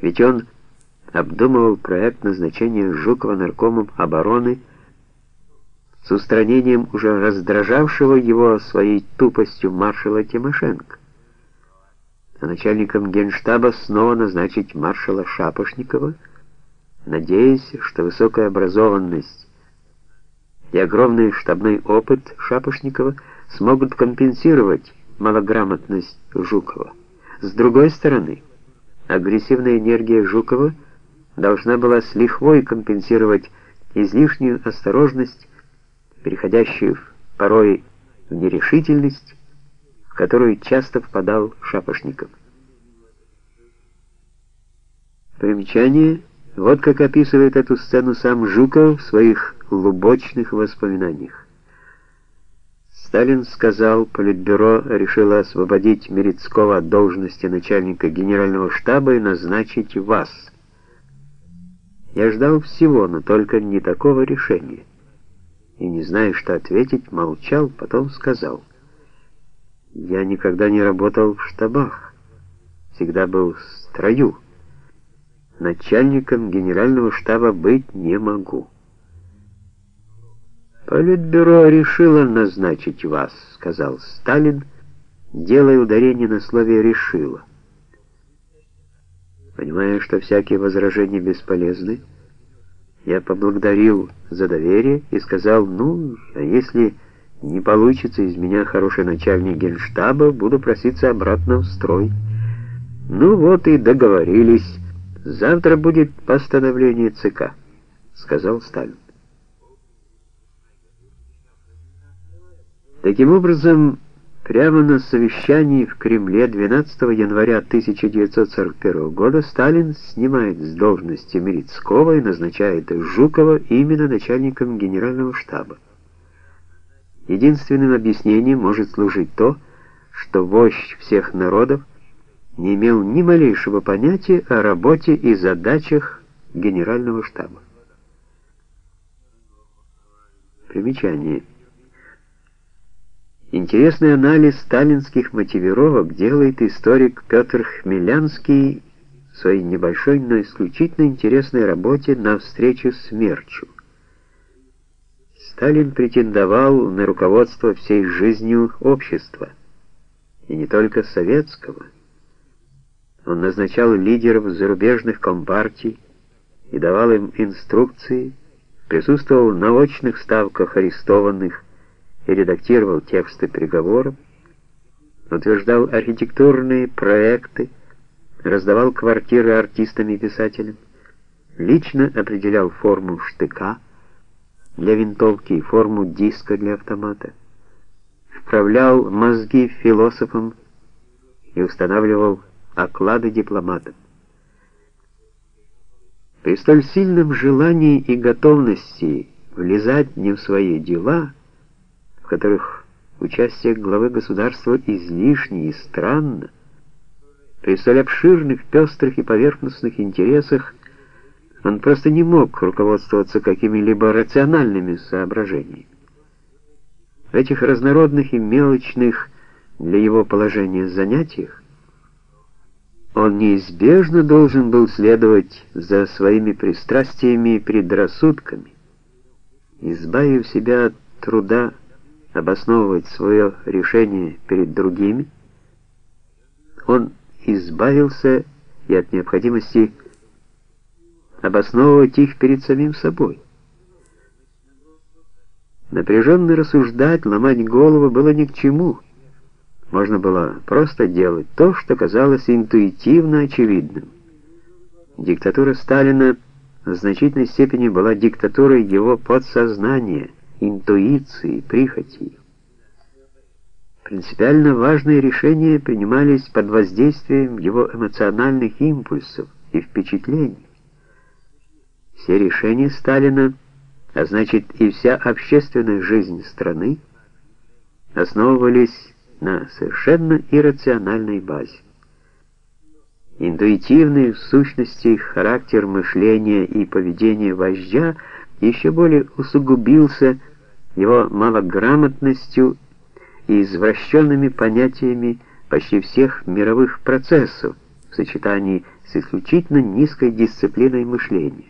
Ведь он обдумывал проект назначения Жукова наркомом обороны с устранением уже раздражавшего его своей тупостью маршала Тимошенко. А начальником генштаба снова назначить маршала Шапошникова, надеясь, что высокая образованность и огромный штабной опыт Шапошникова смогут компенсировать малограмотность Жукова. С другой стороны, агрессивная энергия Жукова должна была с лихвой компенсировать излишнюю осторожность, переходящую порой в нерешительность, в которую часто впадал Шапошников. Примечание. Вот как описывает эту сцену сам Жуков в своих глубочных воспоминаниях. Сталин сказал, Политбюро решило освободить Мерецкого от должности начальника генерального штаба и назначить вас. Я ждал всего, но только не такого решения. И не зная, что ответить, молчал, потом сказал. Я никогда не работал в штабах, всегда был в строю. Начальником генерального штаба быть не могу. «Политбюро решило назначить вас», — сказал Сталин, делая ударение на слове «решило». Понимая, что всякие возражения бесполезны, я поблагодарил за доверие и сказал, ну, а если не получится из меня хороший начальник генштаба, буду проситься обратно в строй. Ну вот и договорились. Завтра будет постановление ЦК, сказал Сталин. Таким образом, прямо на совещании в Кремле 12 января 1941 года Сталин снимает с должности Мерецкого и назначает Жукова именно начальником генерального штаба. Единственным объяснением может служить то, что вождь всех народов не имел ни малейшего понятия о работе и задачах генерального штаба. Примечание. Интересный анализ сталинских мотивировок делает историк Петр Хмелянский в своей небольшой, но исключительно интересной работе «На встречу смерчу». Сталин претендовал на руководство всей жизнью общества, и не только советского. Он назначал лидеров зарубежных компартий и давал им инструкции, присутствовал на очных ставках арестованных, редактировал тексты приговоров, утверждал архитектурные проекты, раздавал квартиры артистам и писателям, лично определял форму штыка для винтовки и форму диска для автомата, вправлял мозги философам и устанавливал оклады дипломатам. При столь сильном желании и готовности влезать не в свои дела – в которых участие главы государства излишне и странно, при столь обширных, пестрых и поверхностных интересах он просто не мог руководствоваться какими-либо рациональными соображениями. В этих разнородных и мелочных для его положения занятиях он неизбежно должен был следовать за своими пристрастиями и предрассудками, избавив себя от труда обосновывать свое решение перед другими, он избавился и от необходимости обосновывать их перед самим собой. Напряженно рассуждать, ломать голову было ни к чему. Можно было просто делать то, что казалось интуитивно очевидным. Диктатура Сталина в значительной степени была диктатурой его подсознания – интуиции, прихоти. Принципиально важные решения принимались под воздействием его эмоциональных импульсов и впечатлений. Все решения Сталина, а значит и вся общественная жизнь страны, основывались на совершенно иррациональной базе. Интуитивный, в сущности, характер мышления и поведения вождя еще более усугубился его малограмотностью и извращенными понятиями почти всех мировых процессов в сочетании с исключительно низкой дисциплиной мышления.